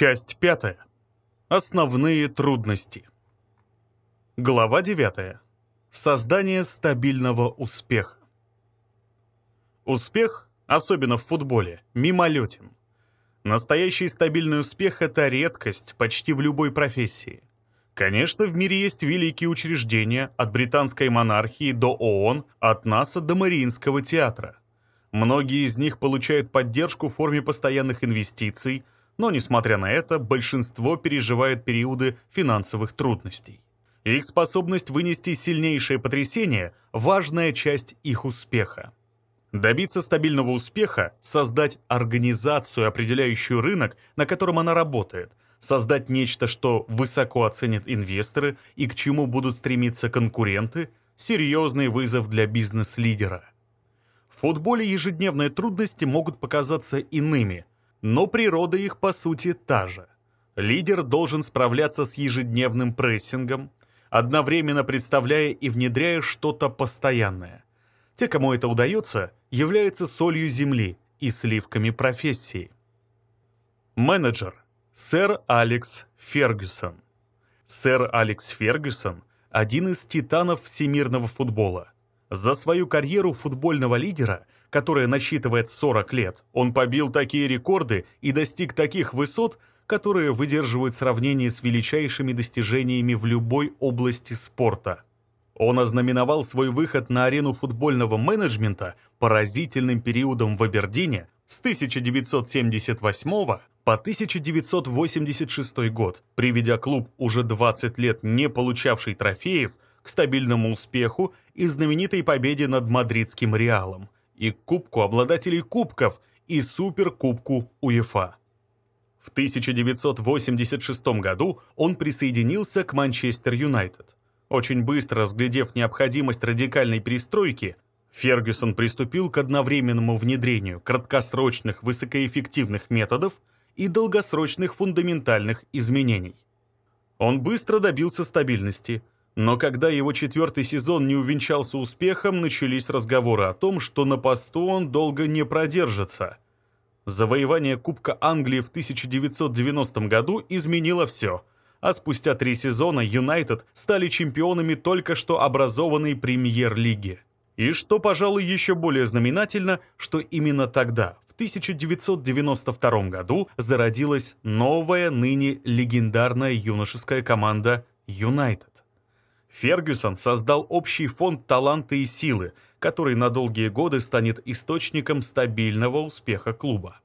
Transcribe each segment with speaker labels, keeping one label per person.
Speaker 1: Часть пятая. Основные трудности. Глава девятая. Создание стабильного успеха. Успех, особенно в футболе, мимолетен. Настоящий стабильный успех — это редкость почти в любой профессии. Конечно, в мире есть великие учреждения, от британской монархии до ООН, от НАСА до Мариинского театра. Многие из них получают поддержку в форме постоянных инвестиций — но, несмотря на это, большинство переживает периоды финансовых трудностей. Их способность вынести сильнейшее потрясение – важная часть их успеха. Добиться стабильного успеха – создать организацию, определяющую рынок, на котором она работает, создать нечто, что высоко оценят инвесторы и к чему будут стремиться конкуренты – серьезный вызов для бизнес-лидера. В футболе ежедневные трудности могут показаться иными, но природа их по сути та же. Лидер должен справляться с ежедневным прессингом, одновременно представляя и внедряя что-то постоянное. Те, кому это удается, являются солью земли и сливками профессии. Менеджер. Сэр Алекс Фергюсон. Сэр Алекс Фергюсон – один из титанов всемирного футбола. За свою карьеру футбольного лидера – которая насчитывает 40 лет, он побил такие рекорды и достиг таких высот, которые выдерживают сравнение с величайшими достижениями в любой области спорта. Он ознаменовал свой выход на арену футбольного менеджмента поразительным периодом в Абердине с 1978 по 1986 год, приведя клуб, уже 20 лет не получавший трофеев, к стабильному успеху и знаменитой победе над мадридским Реалом – и Кубку обладателей кубков и Суперкубку УЕФА. В 1986 году он присоединился к Манчестер Юнайтед. Очень быстро разглядев необходимость радикальной перестройки, Фергюсон приступил к одновременному внедрению краткосрочных высокоэффективных методов и долгосрочных фундаментальных изменений. Он быстро добился стабильности – но когда его четвертый сезон не увенчался успехом, начались разговоры о том, что на посту он долго не продержится. Завоевание Кубка Англии в 1990 году изменило все, а спустя три сезона Юнайтед стали чемпионами только что образованной премьер-лиги. И что, пожалуй, еще более знаменательно, что именно тогда, в 1992 году, зародилась новая, ныне легендарная юношеская команда «Юнайтед». Фергюсон создал общий фонд таланта и силы, который на долгие годы станет источником стабильного успеха клуба.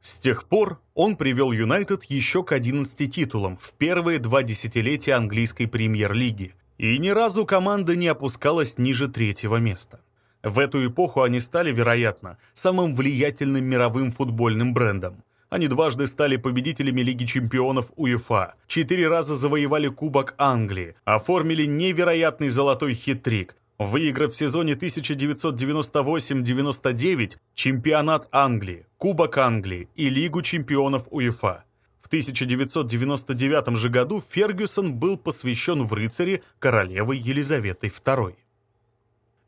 Speaker 1: С тех пор он привел Юнайтед еще к 11 титулам в первые два десятилетия английской премьер-лиги, и ни разу команда не опускалась ниже третьего места. В эту эпоху они стали, вероятно, самым влиятельным мировым футбольным брендом. Они дважды стали победителями Лиги чемпионов УЕФА, четыре раза завоевали Кубок Англии, оформили невероятный золотой хит-трик, выиграв в сезоне 1998-99 чемпионат Англии, Кубок Англии и Лигу чемпионов УЕФА. В 1999 же году Фергюсон был посвящен в рыцаре королевы Елизаветы II.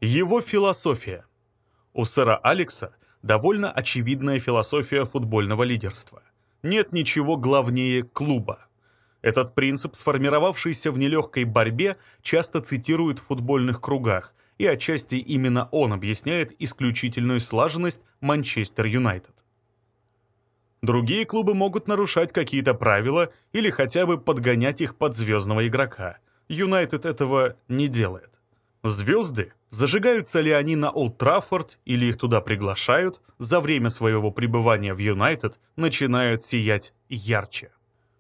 Speaker 1: Его философия. У сэра Алекса довольно очевидная философия футбольного лидерства. Нет ничего главнее клуба. Этот принцип, сформировавшийся в нелегкой борьбе, часто цитируют в футбольных кругах, и отчасти именно он объясняет исключительную слаженность Манчестер Юнайтед. Другие клубы могут нарушать какие-то правила или хотя бы подгонять их под звездного игрока. Юнайтед этого не делает. Звезды, зажигаются ли они на Олд Траффорд или их туда приглашают, за время своего пребывания в Юнайтед начинают сиять ярче.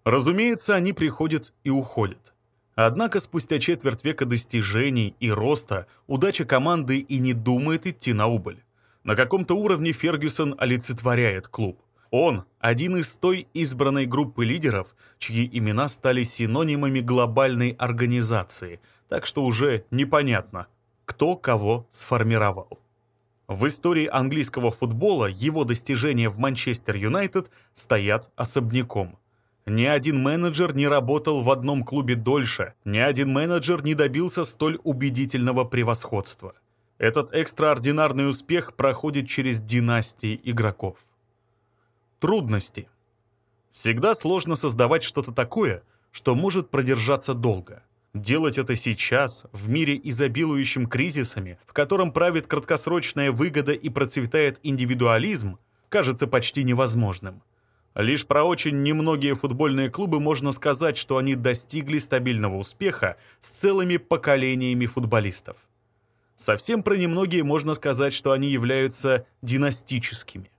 Speaker 1: Разумеется, они приходят и уходят. Однако спустя четверть века достижений и роста удача команды и не думает идти на убыль. На каком-то уровне Фергюсон олицетворяет клуб. Он – один из той избранной группы лидеров, чьи имена стали синонимами глобальной организации – так что уже непонятно, кто кого сформировал. В истории английского футбола его достижения в Манчестер Юнайтед стоят особняком. Ни один менеджер не работал в одном клубе дольше, ни один менеджер не добился столь убедительного превосходства. Этот экстраординарный успех проходит через династии игроков. Трудности. Всегда сложно создавать что-то такое, что может продержаться долго. Делать это сейчас, в мире изобилующем кризисами, в котором правит краткосрочная выгода и процветает индивидуализм, кажется почти невозможным. Лишь про очень немногие футбольные клубы можно сказать, что они достигли стабильного успеха с целыми поколениями футболистов. Совсем про немногие можно сказать, что они являются династическими.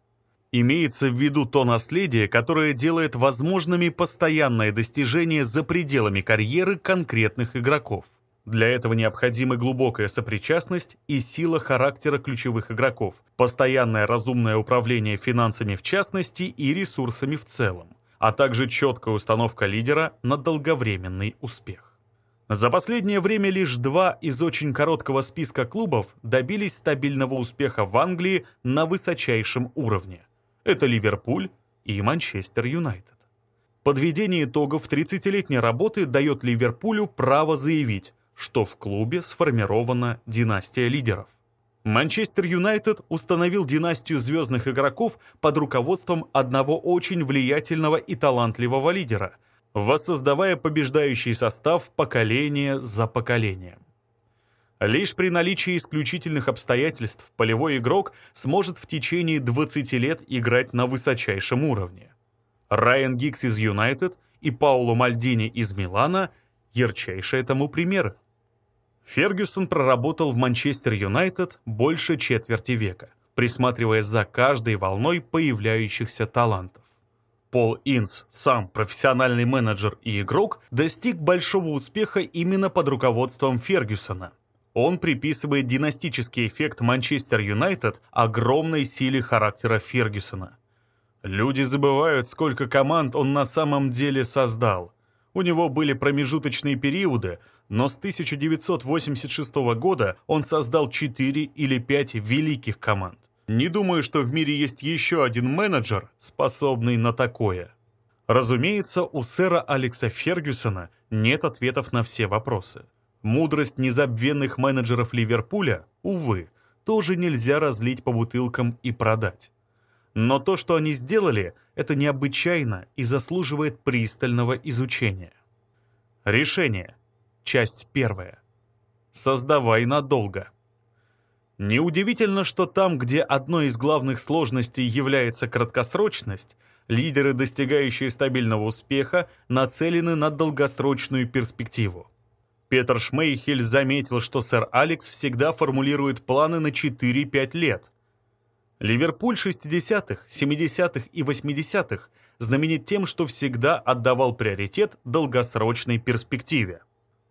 Speaker 1: Имеется в виду то наследие, которое делает возможными постоянное достижение за пределами карьеры конкретных игроков. Для этого необходимы глубокая сопричастность и сила характера ключевых игроков, постоянное разумное управление финансами в частности и ресурсами в целом, а также четкая установка лидера на долговременный успех. За последнее время лишь два из очень короткого списка клубов добились стабильного успеха в Англии на высочайшем уровне – это Ливерпуль и Манчестер Юнайтед. Подведение итогов 30-летней работы дает Ливерпулю право заявить, что в клубе сформирована династия лидеров. Манчестер Юнайтед установил династию звездных игроков под руководством одного очень влиятельного и талантливого лидера, воссоздавая побеждающий состав поколение за поколением. Лишь при наличии исключительных обстоятельств полевой игрок сможет в течение 20 лет играть на высочайшем уровне. Райан Гикс из Юнайтед и Пауло Мальдини из Милана – ярчайшие тому примеры. Фергюсон проработал в Манчестер Юнайтед больше четверти века, присматривая за каждой волной появляющихся талантов. Пол Инс, сам профессиональный менеджер и игрок, достиг большого успеха именно под руководством Фергюсона – он приписывает династический эффект Манчестер Юнайтед огромной силе характера Фергюсона. Люди забывают, сколько команд он на самом деле создал. У него были промежуточные периоды, но с 1986 года он создал 4 или 5 великих команд. Не думаю, что в мире есть еще один менеджер, способный на такое. Разумеется, у сэра Алекса Фергюсона нет ответов на все вопросы. Мудрость незабвенных менеджеров Ливерпуля, увы, тоже нельзя разлить по бутылкам и продать. Но то, что они сделали, это необычайно и заслуживает пристального изучения. Решение. Часть первая. Создавай надолго. Неудивительно, что там, где одной из главных сложностей является краткосрочность, лидеры, достигающие стабильного успеха, нацелены на долгосрочную перспективу. Петр Шмейхель заметил, что сэр Алекс всегда формулирует планы на 4-5 лет. Ливерпуль 60-х, 70-х и 80-х знаменит тем, что всегда отдавал приоритет долгосрочной перспективе.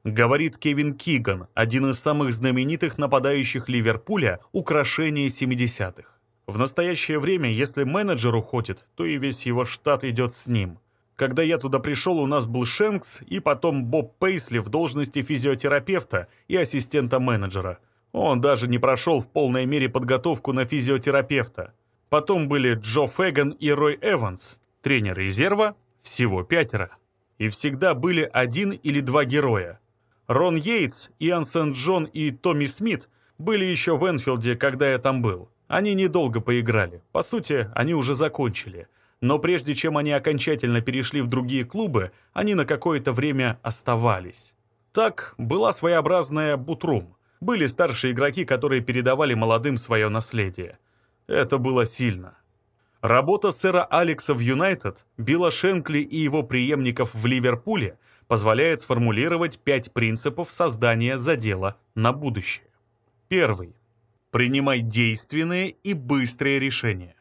Speaker 1: Говорит Кевин Киган, один из самых знаменитых нападающих Ливерпуля, украшение 70-х. В настоящее время, если менеджер уходит, то и весь его штат идет с ним – когда я туда пришел, у нас был Шенкс и потом Боб Пейсли в должности физиотерапевта и ассистента менеджера. Он даже не прошел в полной мере подготовку на физиотерапевта. Потом были Джо Фэган и Рой Эванс, тренер резерва, всего пятеро. И всегда были один или два героя. Рон Йейтс, Иоанн Сент-Джон и Томми Смит были еще в Энфилде, когда я там был. Они недолго поиграли. По сути, они уже закончили – но прежде чем они окончательно перешли в другие клубы, они на какое-то время оставались. Так была своеобразная бутрум. Были старшие игроки, которые передавали молодым свое наследие. Это было сильно. Работа сэра Алекса в Юнайтед, Билла Шенкли и его преемников в Ливерпуле позволяет сформулировать пять принципов создания задела на будущее. Первый. Принимай действенные и быстрые решения.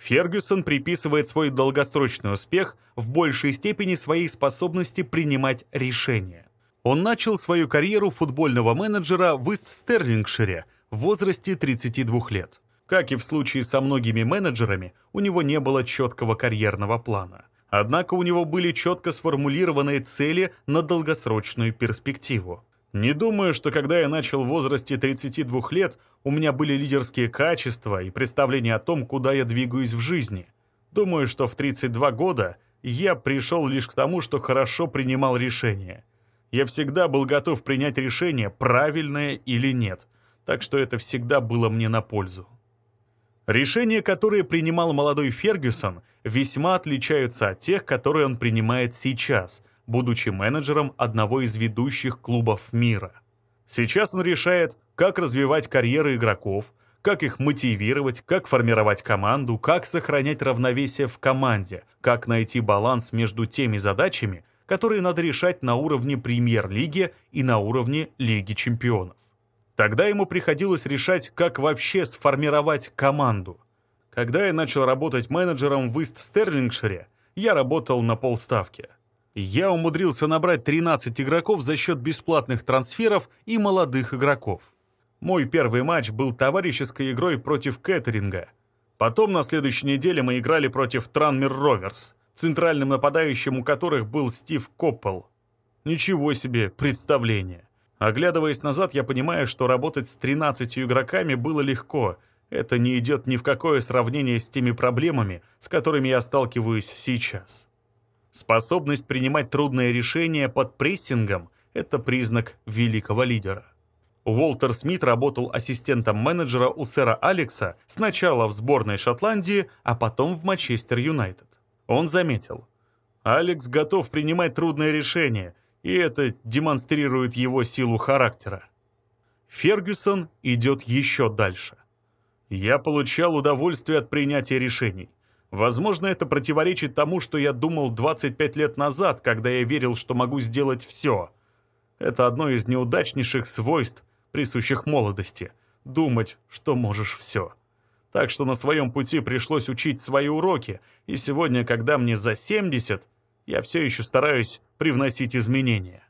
Speaker 1: Фергюсон приписывает свой долгосрочный успех в большей степени своей способности принимать решения. Он начал свою карьеру футбольного менеджера в Ист-Стерлингшире в возрасте 32 лет. Как и в случае со многими менеджерами, у него не было четкого карьерного плана. Однако у него были четко сформулированные цели на долгосрочную перспективу. Не думаю, что когда я начал в возрасте 32 лет, у меня были лидерские качества и представление о том, куда я двигаюсь в жизни. Думаю, что в 32 года я пришел лишь к тому, что хорошо принимал решения. Я всегда был готов принять решение, правильное или нет, так что это всегда было мне на пользу. Решения, которые принимал молодой Фергюсон, весьма отличаются от тех, которые он принимает сейчас, будучи менеджером одного из ведущих клубов мира. Сейчас он решает, как развивать карьеры игроков, как их мотивировать, как формировать команду, как сохранять равновесие в команде, как найти баланс между теми задачами, которые надо решать на уровне премьер-лиги и на уровне Лиги чемпионов. Тогда ему приходилось решать, как вообще сформировать команду. Когда я начал работать менеджером в Ист-Стерлингшире, я работал на полставки. Я умудрился набрать 13 игроков за счет бесплатных трансферов и молодых игроков. Мой первый матч был товарищеской игрой против Кэтеринга. Потом на следующей неделе мы играли против Транмер Роверс, центральным нападающим у которых был Стив Коппел. Ничего себе представление. Оглядываясь назад, я понимаю, что работать с 13 игроками было легко. Это не идет ни в какое сравнение с теми проблемами, с которыми я сталкиваюсь сейчас. Способность принимать трудные решения под прессингом – это признак великого лидера. Уолтер Смит работал ассистентом менеджера у сэра Алекса сначала в сборной Шотландии, а потом в Манчестер Юнайтед. Он заметил, Алекс готов принимать трудные решения, и это демонстрирует его силу характера. Фергюсон идет еще дальше. Я получал удовольствие от принятия решений. Возможно, это противоречит тому, что я думал 25 лет назад, когда я верил, что могу сделать все. Это одно из неудачнейших свойств, присущих молодости, думать, что можешь все. Так что на своем пути пришлось учить свои уроки, и сегодня, когда мне за 70, я все еще стараюсь привносить изменения.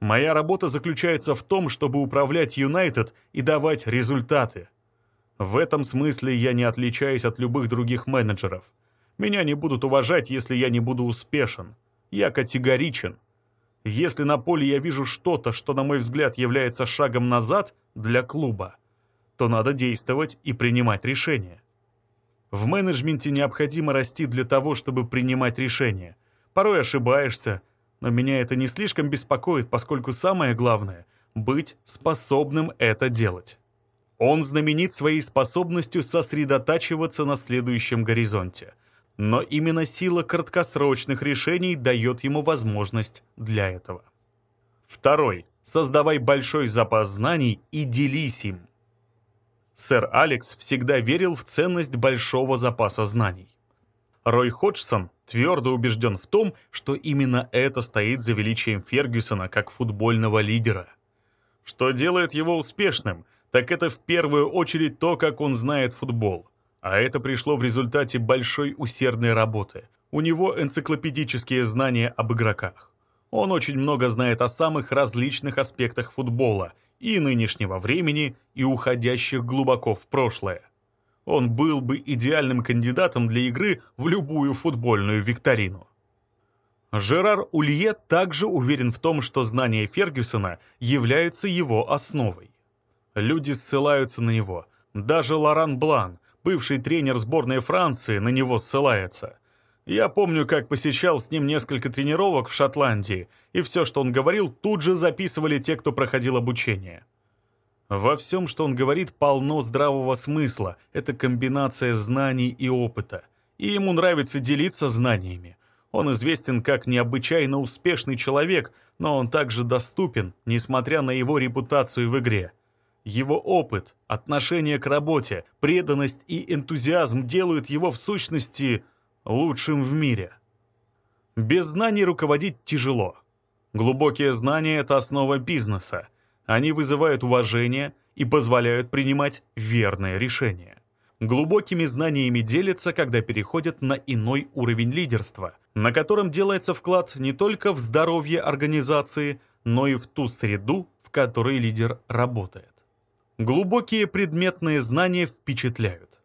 Speaker 1: Моя работа заключается в том, чтобы управлять Юнайтед и давать результаты. В этом смысле я не отличаюсь от любых других менеджеров. Меня не будут уважать, если я не буду успешен. Я категоричен. Если на поле я вижу что-то, что, на мой взгляд, является шагом назад для клуба, то надо действовать и принимать решения. В менеджменте необходимо расти для того, чтобы принимать решения. Порой ошибаешься, но меня это не слишком беспокоит, поскольку самое главное — быть способным это делать. Он знаменит своей способностью сосредотачиваться на следующем горизонте — но именно сила краткосрочных решений дает ему возможность для этого. Второй. Создавай большой запас знаний и делись им. Сэр Алекс всегда верил в ценность большого запаса знаний. Рой Ходжсон твердо убежден в том, что именно это стоит за величием Фергюсона как футбольного лидера. Что делает его успешным, так это в первую очередь то, как он знает футбол. А это пришло в результате большой усердной работы. У него энциклопедические знания об игроках. Он очень много знает о самых различных аспектах футбола, и нынешнего времени, и уходящих глубоко в прошлое. Он был бы идеальным кандидатом для игры в любую футбольную викторину. Жерар Улье также уверен в том, что знания Фергюсона являются его основой. Люди ссылаются на него. Даже Лоран Блан, бывший тренер сборной Франции, на него ссылается. Я помню, как посещал с ним несколько тренировок в Шотландии, и все, что он говорил, тут же записывали те, кто проходил обучение. Во всем, что он говорит, полно здравого смысла. Это комбинация знаний и опыта. И ему нравится делиться знаниями. Он известен как необычайно успешный человек, но он также доступен, несмотря на его репутацию в игре. Его опыт, отношение к работе, преданность и энтузиазм делают его в сущности лучшим в мире. Без знаний руководить тяжело. Глубокие знания — это основа бизнеса. Они вызывают уважение и позволяют принимать верные решения. Глубокими знаниями делятся, когда переходят на иной уровень лидерства, на котором делается вклад не только в здоровье организации, но и в ту среду, в которой лидер работает. Глубокие предметные знания впечатляют.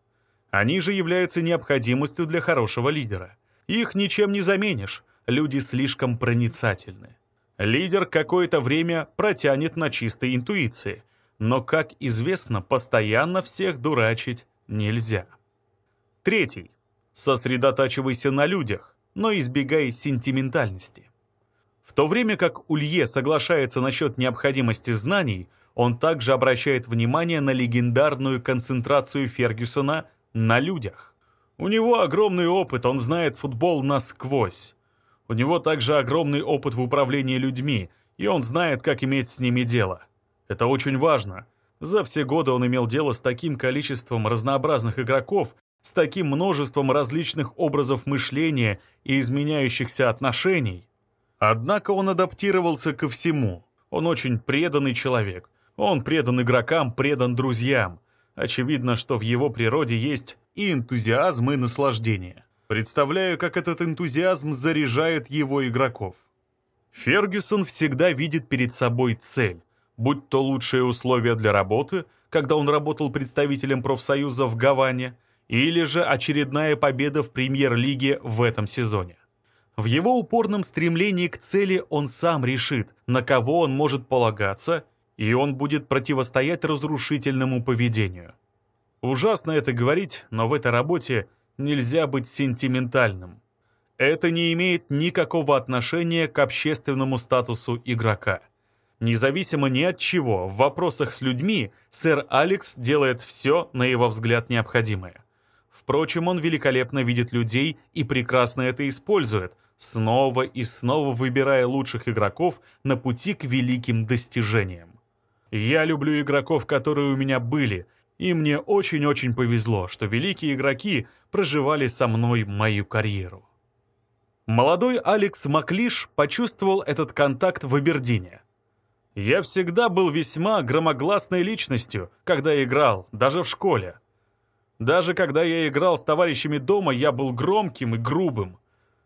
Speaker 1: Они же являются необходимостью для хорошего лидера. Их ничем не заменишь, люди слишком проницательны. Лидер какое-то время протянет на чистой интуиции, но, как известно, постоянно всех дурачить нельзя. Третий. Сосредотачивайся на людях, но избегай сентиментальности. В то время как Улье соглашается насчет необходимости знаний, он также обращает внимание на легендарную концентрацию Фергюсона на людях. У него огромный опыт, он знает футбол насквозь. У него также огромный опыт в управлении людьми, и он знает, как иметь с ними дело. Это очень важно. За все годы он имел дело с таким количеством разнообразных игроков, с таким множеством различных образов мышления и изменяющихся отношений. Однако он адаптировался ко всему. Он очень преданный человек. Он предан игрокам, предан друзьям. Очевидно, что в его природе есть и энтузиазм, и наслаждение. Представляю, как этот энтузиазм заряжает его игроков. Фергюсон всегда видит перед собой цель, будь то лучшие условия для работы, когда он работал представителем профсоюза в Гаване, или же очередная победа в премьер-лиге в этом сезоне. В его упорном стремлении к цели он сам решит, на кого он может полагаться, и он будет противостоять разрушительному поведению. Ужасно это говорить, но в этой работе нельзя быть сентиментальным. Это не имеет никакого отношения к общественному статусу игрока. Независимо ни от чего, в вопросах с людьми сэр Алекс делает все, на его взгляд, необходимое. Впрочем, он великолепно видит людей и прекрасно это использует, снова и снова выбирая лучших игроков на пути к великим достижениям. Я люблю игроков, которые у меня были — и мне очень-очень повезло, что великие игроки проживали со мной мою карьеру. Молодой Алекс Маклиш почувствовал этот контакт в Абердине. Я всегда был весьма громогласной личностью, когда играл, даже в школе. Даже когда я играл с товарищами дома, я был громким и грубым.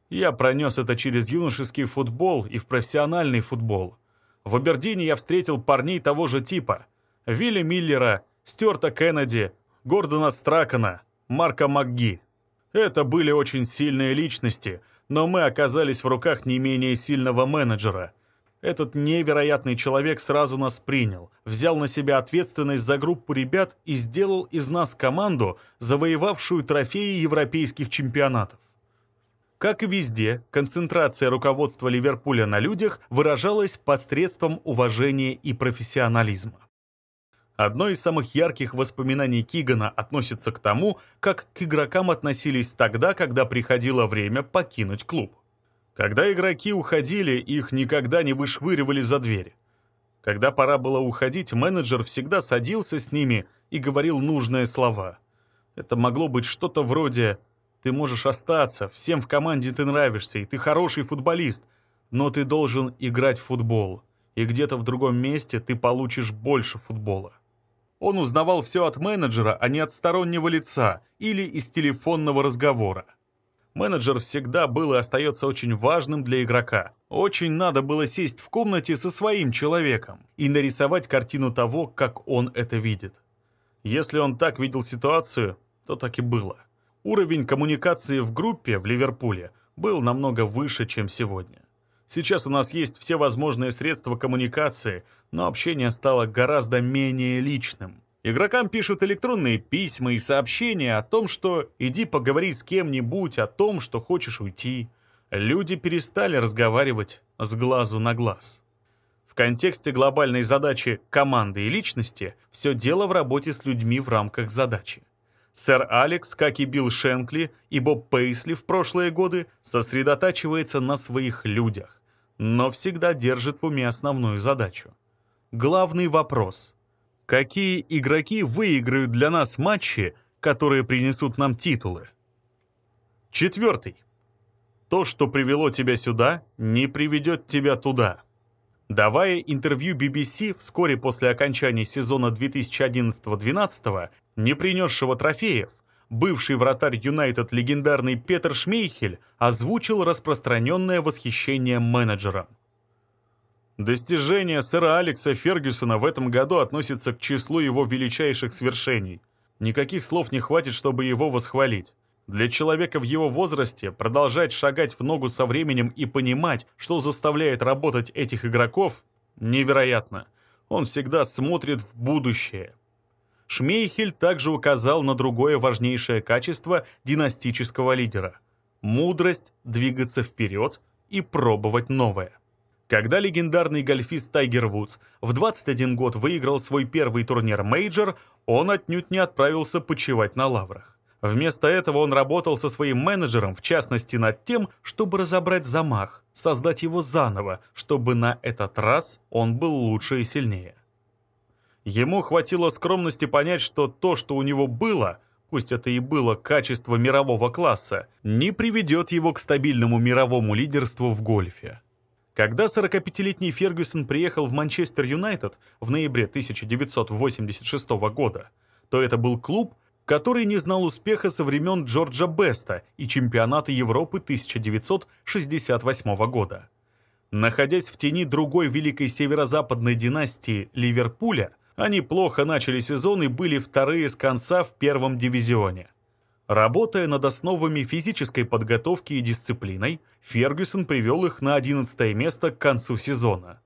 Speaker 1: Я пронес это через юношеский футбол и в профессиональный футбол. В Абердине я встретил парней того же типа. Вилли Миллера, Стюарта Кеннеди, Гордона Стракона, Марка МакГи. Это были очень сильные личности, но мы оказались в руках не менее сильного менеджера. Этот невероятный человек сразу нас принял, взял на себя ответственность за группу ребят и сделал из нас команду, завоевавшую трофеи европейских чемпионатов. Как и везде, концентрация руководства Ливерпуля на людях выражалась посредством уважения и профессионализма. Одно из самых ярких воспоминаний Кигана относится к тому, как к игрокам относились тогда, когда приходило время покинуть клуб. Когда игроки уходили, их никогда не вышвыривали за дверь. Когда пора было уходить, менеджер всегда садился с ними и говорил нужные слова. Это могло быть что-то вроде «Ты можешь остаться, всем в команде ты нравишься, и ты хороший футболист, но ты должен играть в футбол, и где-то в другом месте ты получишь больше футбола». Он узнавал все от менеджера, а не от стороннего лица или из телефонного разговора. Менеджер всегда был и остается очень важным для игрока. Очень надо было сесть в комнате со своим человеком и нарисовать картину того, как он это видит. Если он так видел ситуацию, то так и было. Уровень коммуникации в группе в Ливерпуле был намного выше, чем сегодня. Сейчас у нас есть все возможные средства коммуникации, но общение стало гораздо менее личным. Игрокам пишут электронные письма и сообщения о том, что «иди поговори с кем-нибудь о том, что хочешь уйти». Люди перестали разговаривать с глазу на глаз. В контексте глобальной задачи команды и личности все дело в работе с людьми в рамках задачи. Сэр Алекс, как и Билл Шенкли и Боб Пейсли в прошлые годы, сосредотачивается на своих людях но всегда держит в уме основную задачу. Главный вопрос. Какие игроки выиграют для нас матчи, которые принесут нам титулы? Четвертый. То, что привело тебя сюда, не приведет тебя туда. Давая интервью BBC вскоре после окончания сезона 2011-2012, не принесшего трофеев, бывший вратарь Юнайтед легендарный Петер Шмейхель озвучил распространенное восхищение менеджером. Достижение сэра Алекса Фергюсона в этом году относится к числу его величайших свершений. Никаких слов не хватит, чтобы его восхвалить. Для человека в его возрасте продолжать шагать в ногу со временем и понимать, что заставляет работать этих игроков, невероятно. Он всегда смотрит в будущее. Шмейхель также указал на другое важнейшее качество династического лидера – мудрость двигаться вперед и пробовать новое. Когда легендарный гольфист Тайгер Вудс в 21 год выиграл свой первый турнир мейджор, он отнюдь не отправился почивать на лаврах. Вместо этого он работал со своим менеджером, в частности над тем, чтобы разобрать замах, создать его заново, чтобы на этот раз он был лучше и сильнее. Ему хватило скромности понять, что то, что у него было, пусть это и было качество мирового класса, не приведет его к стабильному мировому лидерству в гольфе. Когда 45-летний Фергюсон приехал в Манчестер Юнайтед в ноябре 1986 года, то это был клуб, который не знал успеха со времен Джорджа Беста и чемпионата Европы 1968 года. Находясь в тени другой великой северо-западной династии Ливерпуля, они плохо начали сезон и были вторые с конца в первом дивизионе. Работая над основами физической подготовки и дисциплиной, Фергюсон привел их на 11 место к концу сезона.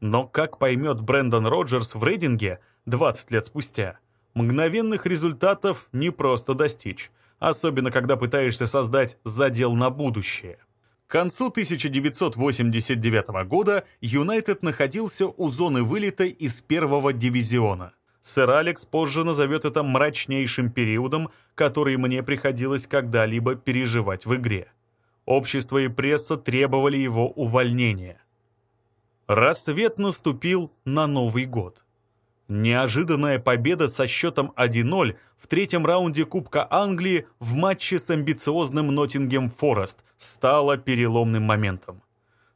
Speaker 1: Но, как поймет Брэндон Роджерс в рейдинге 20 лет спустя, мгновенных результатов не просто достичь, особенно когда пытаешься создать задел на будущее. К концу 1989 года Юнайтед находился у зоны вылета из первого дивизиона – Сэр Алекс позже назовет это мрачнейшим периодом, который мне приходилось когда-либо переживать в игре. Общество и пресса требовали его увольнения. Рассвет наступил на Новый год. Неожиданная победа со счетом 1-0 в третьем раунде Кубка Англии в матче с амбициозным Ноттингем Форест стала переломным моментом.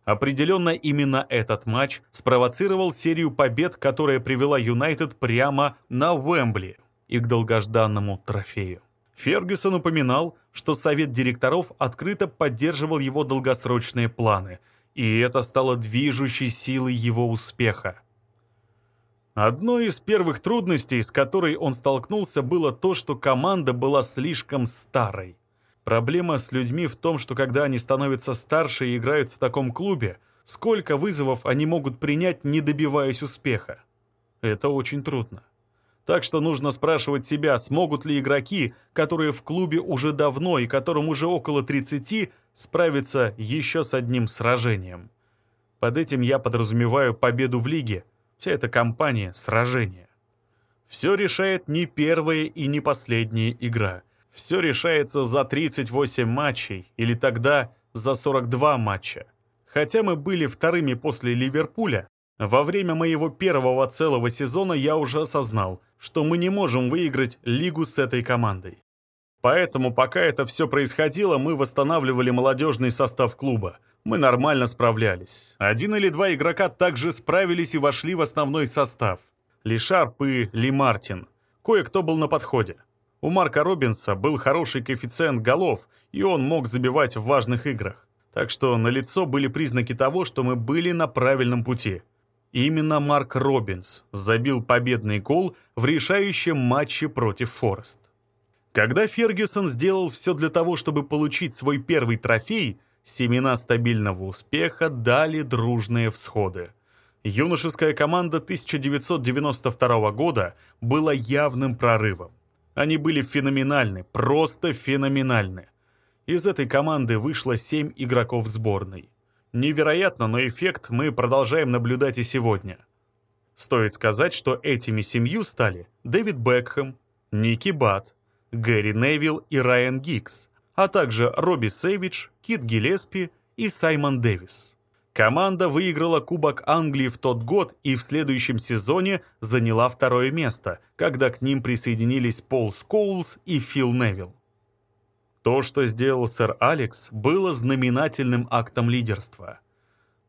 Speaker 1: Определенно именно этот матч спровоцировал серию побед, которая привела Юнайтед прямо на Уэмбли и к долгожданному трофею. Фергюсон упоминал, что совет директоров открыто поддерживал его долгосрочные планы, и это стало движущей силой его успеха. Одной из первых трудностей, с которой он столкнулся, было то, что команда была слишком старой. Проблема с людьми в том, что когда они становятся старше и играют в таком клубе, сколько вызовов они могут принять, не добиваясь успеха. Это очень трудно. Так что нужно спрашивать себя, смогут ли игроки, которые в клубе уже давно и которым уже около 30, справиться еще с одним сражением. Под этим я подразумеваю победу в лиге. Вся эта кампания — сражение. Все решает не первая и не последняя игра — все решается за 38 матчей или тогда за 42 матча. Хотя мы были вторыми после Ливерпуля, во время моего первого целого сезона я уже осознал, что мы не можем выиграть лигу с этой командой. Поэтому, пока это все происходило, мы восстанавливали молодежный состав клуба. Мы нормально справлялись. Один или два игрока также справились и вошли в основной состав. Ли Шарп и Ли Мартин. Кое-кто был на подходе. У Марка Робинса был хороший коэффициент голов, и он мог забивать в важных играх. Так что налицо были признаки того, что мы были на правильном пути. Именно Марк Робинс забил победный гол в решающем матче против Форест. Когда Фергюсон сделал все для того, чтобы получить свой первый трофей, семена стабильного успеха дали дружные всходы. Юношеская команда 1992 года была явным прорывом. Они были феноменальны, просто феноменальны. Из этой команды вышло семь игроков сборной. Невероятно, но эффект мы продолжаем наблюдать и сегодня. Стоит сказать, что этими семью стали Дэвид Бекхэм, Ники Батт, Гэри Невилл и Райан Гиггз, а также Робби Сэвидж, Кит Гиллеспи и Саймон Дэвис. Команда выиграла Кубок Англии в тот год и в следующем сезоне заняла второе место, когда к ним присоединились Пол Скоулс и Фил Невилл. То, что сделал сэр Алекс, было знаменательным актом лидерства.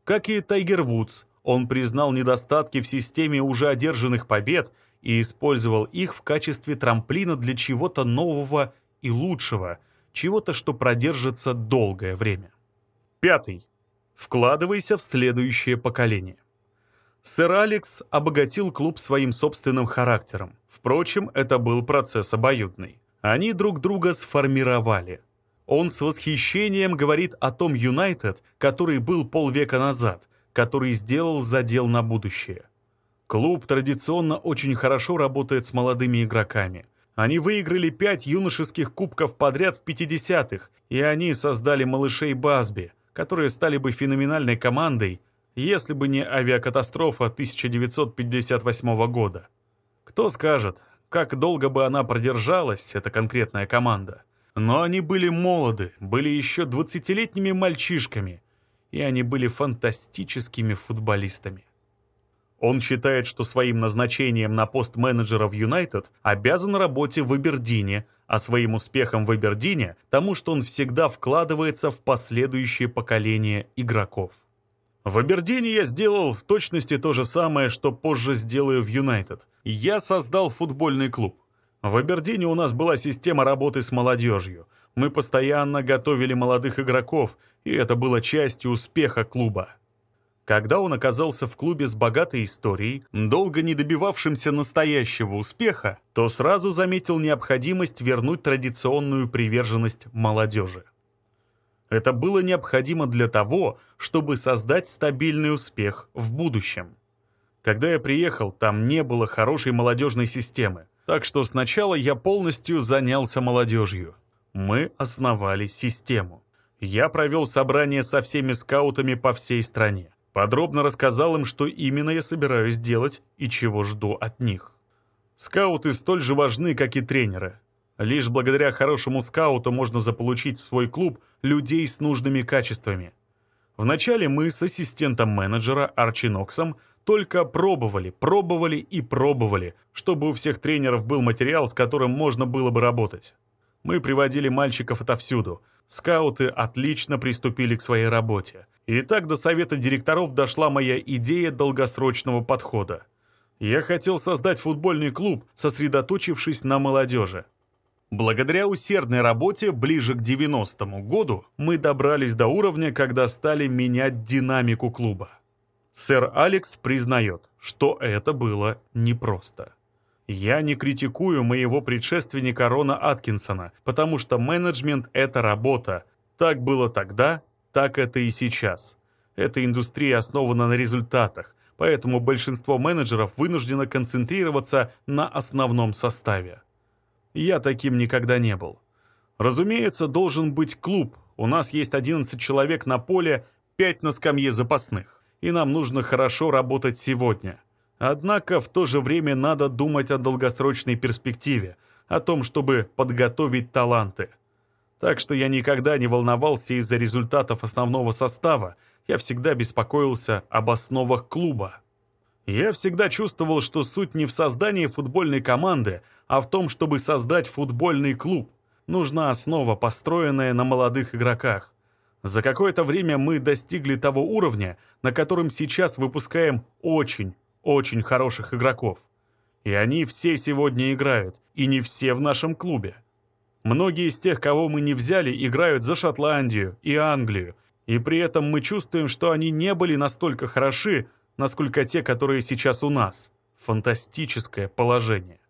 Speaker 1: Как и Тайгер Вудс, он признал недостатки в системе уже одержанных побед и использовал их в качестве трамплина для чего-то нового и лучшего, чего-то, что продержится долгое время. Пятый. Вкладывайся в следующее поколение. Сэр Алекс обогатил клуб своим собственным характером. Впрочем, это был процесс обоюдный. Они друг друга сформировали. Он с восхищением говорит о том Юнайтед, который был полвека назад, который сделал задел на будущее. Клуб традиционно очень хорошо работает с молодыми игроками. Они выиграли пять юношеских кубков подряд в 50-х, и они создали малышей Базби – которые стали бы феноменальной командой, если бы не авиакатастрофа 1958 года. Кто скажет, как долго бы она продержалась, эта конкретная команда. Но они были молоды, были еще 20-летними мальчишками, и они были фантастическими футболистами. Он считает, что своим назначением на пост менеджера в Юнайтед обязан работе в Эбердине, а своим успехом в Эбердине тому, что он всегда вкладывается в последующее поколение игроков. В Абердине я сделал в точности то же самое, что позже сделаю в Юнайтед. Я создал футбольный клуб. В Абердине у нас была система работы с молодежью. Мы постоянно готовили молодых игроков, и это было частью успеха клуба. Когда он оказался в клубе с богатой историей, долго не добивавшимся настоящего успеха, то сразу заметил необходимость вернуть традиционную приверженность молодежи. Это было необходимо для того, чтобы создать стабильный успех в будущем. Когда я приехал, там не было хорошей молодежной системы, так что сначала я полностью занялся молодежью. Мы основали систему. Я провел собрание со всеми скаутами по всей стране. Подробно рассказал им, что именно я собираюсь делать и чего жду от них. Скауты столь же важны, как и тренеры. Лишь благодаря хорошему скауту можно заполучить в свой клуб людей с нужными качествами. Вначале мы с ассистентом менеджера Арчи Ноксом только пробовали, пробовали и пробовали, чтобы у всех тренеров был материал, с которым можно было бы работать. Мы приводили мальчиков отовсюду – Скауты отлично приступили к своей работе. И так до совета директоров дошла моя идея долгосрочного подхода. Я хотел создать футбольный клуб, сосредоточившись на молодежи. Благодаря усердной работе ближе к 90-му году мы добрались до уровня, когда стали менять динамику клуба. Сэр Алекс признает, что это было непросто. Я не критикую моего предшественника Рона Аткинсона, потому что менеджмент — это работа. Так было тогда, так это и сейчас. Эта индустрия основана на результатах, поэтому большинство менеджеров вынуждено концентрироваться на основном составе. Я таким никогда не был. Разумеется, должен быть клуб. У нас есть 11 человек на поле, 5 на скамье запасных. И нам нужно хорошо работать сегодня. Однако в то же время надо думать о долгосрочной перспективе, о том, чтобы подготовить таланты. Так что я никогда не волновался из-за результатов основного состава, я всегда беспокоился об основах клуба. Я всегда чувствовал, что суть не в создании футбольной команды, а в том, чтобы создать футбольный клуб. Нужна основа, построенная на молодых игроках. За какое-то время мы достигли того уровня, на котором сейчас выпускаем очень, очень хороших игроков. И они все сегодня играют, и не все в нашем клубе. Многие из тех, кого мы не взяли, играют за Шотландию и Англию, и при этом мы чувствуем, что они не были настолько хороши, насколько те, которые сейчас у нас. Фантастическое положение.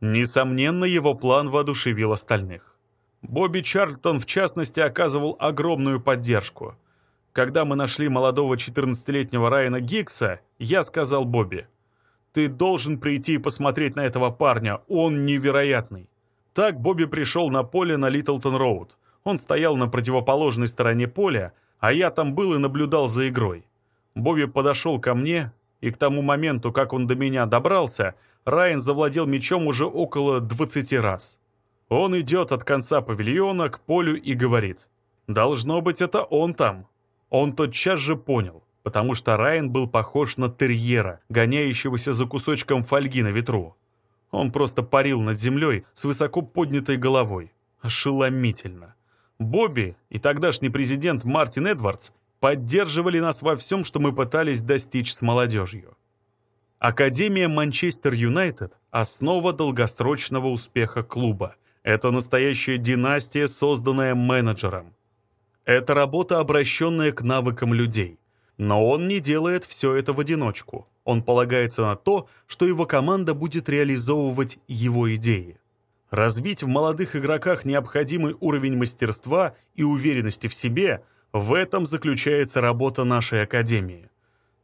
Speaker 1: Несомненно, его план воодушевил остальных. Бобби Чарльтон, в частности, оказывал огромную поддержку – когда мы нашли молодого 14-летнего Райана Гиггза, я сказал Бобби, «Ты должен прийти и посмотреть на этого парня, он невероятный». Так Бобби пришел на поле на Литлтон-Роуд. Он стоял на противоположной стороне поля, а я там был и наблюдал за игрой. Бобби подошел ко мне, и к тому моменту, как он до меня добрался, Райан завладел мячом уже около 20 раз. Он идет от конца павильона к полю и говорит, «Должно быть, это он там». Он тотчас же понял, потому что Райан был похож на терьера, гоняющегося за кусочком фольги на ветру. Он просто парил над землей с высоко поднятой головой. Ошеломительно. Бобби и тогдашний президент Мартин Эдвардс поддерживали нас во всем, что мы пытались достичь с молодежью. Академия Манчестер Юнайтед – основа долгосрочного успеха клуба. Это настоящая династия, созданная менеджером. Это работа, обращенная к навыкам людей. Но он не делает все это в одиночку. Он полагается на то, что его команда будет реализовывать его идеи. Развить в молодых игроках необходимый уровень мастерства и уверенности в себе – в этом заключается работа нашей академии.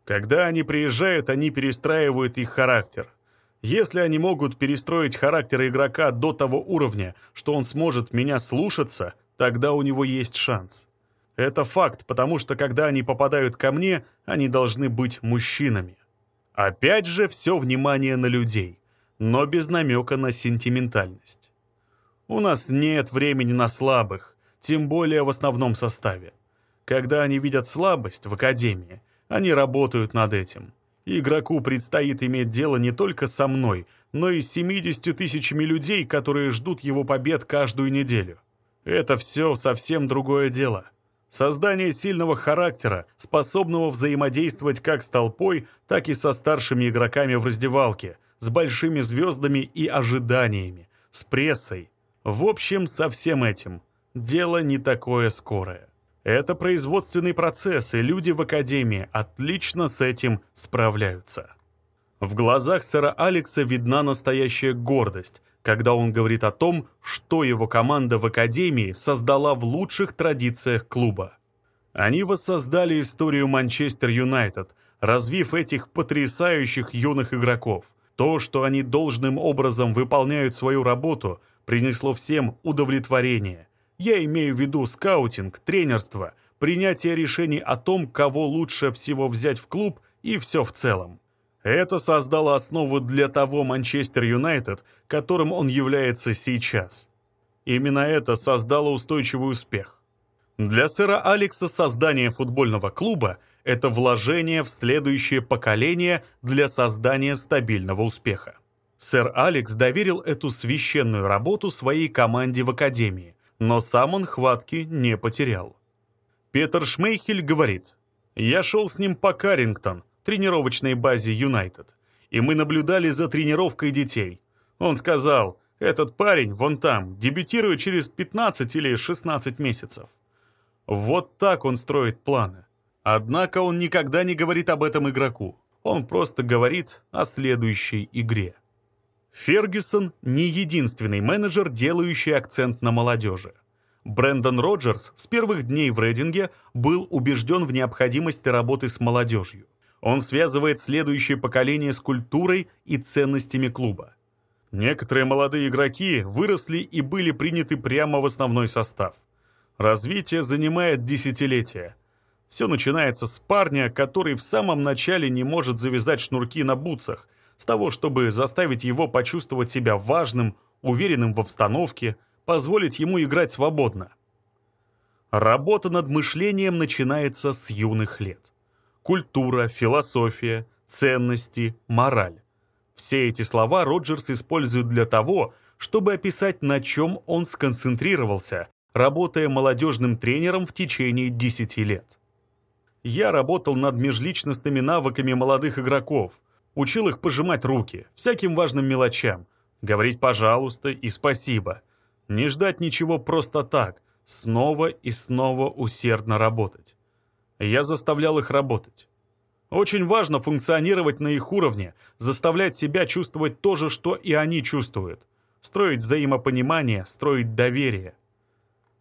Speaker 1: Когда они приезжают, они перестраивают их характер. Если они могут перестроить характер игрока до того уровня, что он сможет меня слушаться, тогда у него есть шанс. Это факт, потому что когда они попадают ко мне, они должны быть мужчинами. Опять же, все внимание на людей. но без намека на сентиментальность. У нас нет времени на слабых, тем более в основном составе. Когда они видят слабость в академии, они работают над этим. Игроку предстоит иметь дело не только со мной, но и с 70 тысячами людей, которые ждут его побед каждую неделю. Это все совсем другое дело. Создание сильного характера, способного взаимодействовать как с толпой, так и со старшими игроками в раздевалке, с большими звездами и ожиданиями, с прессой. В общем, со всем этим. Дело не такое скорое. Это производственный процесс, и люди в Академии отлично с этим справляются. В глазах сэра Алекса видна настоящая гордость, когда он говорит о том, что его команда в Академии создала в лучших традициях клуба. Они воссоздали историю Манчестер Юнайтед, развив этих потрясающих юных игроков. То, что они должным образом выполняют свою работу, принесло всем удовлетворение. Я имею в виду скаутинг, тренерство, принятие решений о том, кого лучше всего взять в клуб и все в целом. Это создало основу для того Манчестер Юнайтед, которым он является сейчас. Именно это создало устойчивый успех. Для сэра Алекса создание футбольного клуба – это вложение в следующее поколение для создания стабильного успеха. Сэр Алекс доверил эту священную работу своей команде в Академии, но сам он хватки не потерял. Петер Шмейхель говорит, «Я шел с ним по Каррингтон, тренировочной базе Юнайтед, и мы наблюдали за тренировкой детей. Он сказал, этот парень вон там дебютирует через 15 или 16 месяцев. Вот так он строит планы. Однако он никогда не говорит об этом игроку. Он просто говорит о следующей игре. Фергюсон не единственный менеджер, делающий акцент на молодежи. Брэндон Роджерс с первых дней в Рейдинге был убежден в необходимости работы с молодежью. Он связывает следующее поколение с культурой и ценностями клуба. Некоторые молодые игроки выросли и были приняты прямо в основной состав. Развитие занимает десятилетия. Все начинается с парня, который в самом начале не может завязать шнурки на бутсах, с того, чтобы заставить его почувствовать себя важным, уверенным в обстановке, позволить ему играть свободно. Работа над мышлением начинается с юных лет культура, философия, ценности, мораль. Все эти слова Роджерс использует для того, чтобы описать, на чем он сконцентрировался, работая молодежным тренером в течение 10 лет. Я работал над межличностными навыками молодых игроков, учил их пожимать руки, всяким важным мелочам, говорить «пожалуйста» и «спасибо», не ждать ничего просто так, снова и снова усердно работать. Я заставлял их работать. Очень важно функционировать на их уровне, заставлять себя чувствовать то же, что и они чувствуют. Строить взаимопонимание, строить доверие.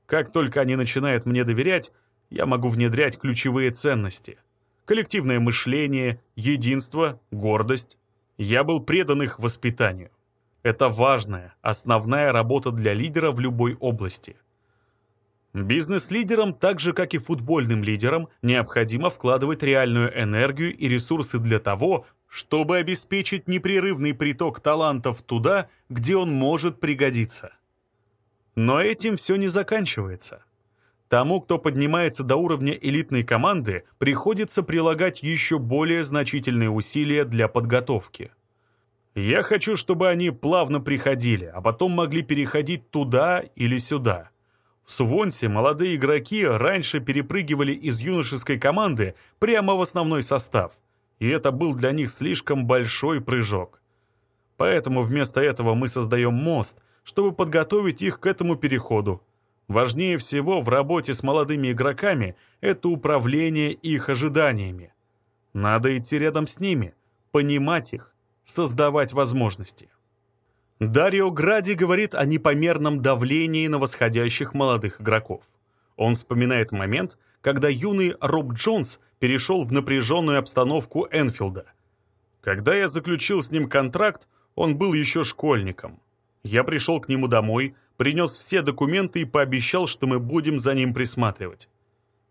Speaker 1: Как только они начинают мне доверять, я могу внедрять ключевые ценности. Коллективное мышление, единство, гордость. Я был предан их воспитанию. Это важная, основная работа для лидера в любой области – Бизнес-лидерам, так же как и футбольным лидерам, необходимо вкладывать реальную энергию и ресурсы для того, чтобы обеспечить непрерывный приток талантов туда, где он может пригодиться. Но этим все не заканчивается. Тому, кто поднимается до уровня элитной команды, приходится прилагать еще более значительные усилия для подготовки. Я хочу, чтобы они плавно приходили, а потом могли переходить туда или сюда – в Сувонсе молодые игроки раньше перепрыгивали из юношеской команды прямо в основной состав, и это был для них слишком большой прыжок. Поэтому вместо этого мы создаем мост, чтобы подготовить их к этому переходу. Важнее всего в работе с молодыми игроками это управление их ожиданиями. Надо идти рядом с ними, понимать их, создавать возможности. Дарио Гради говорит о непомерном давлении на восходящих молодых игроков. Он вспоминает момент, когда юный Роб Джонс перешел в напряженную обстановку Энфилда. Когда я заключил с ним контракт, он был еще школьником. Я пришел к нему домой, принес все документы и пообещал, что мы будем за ним присматривать.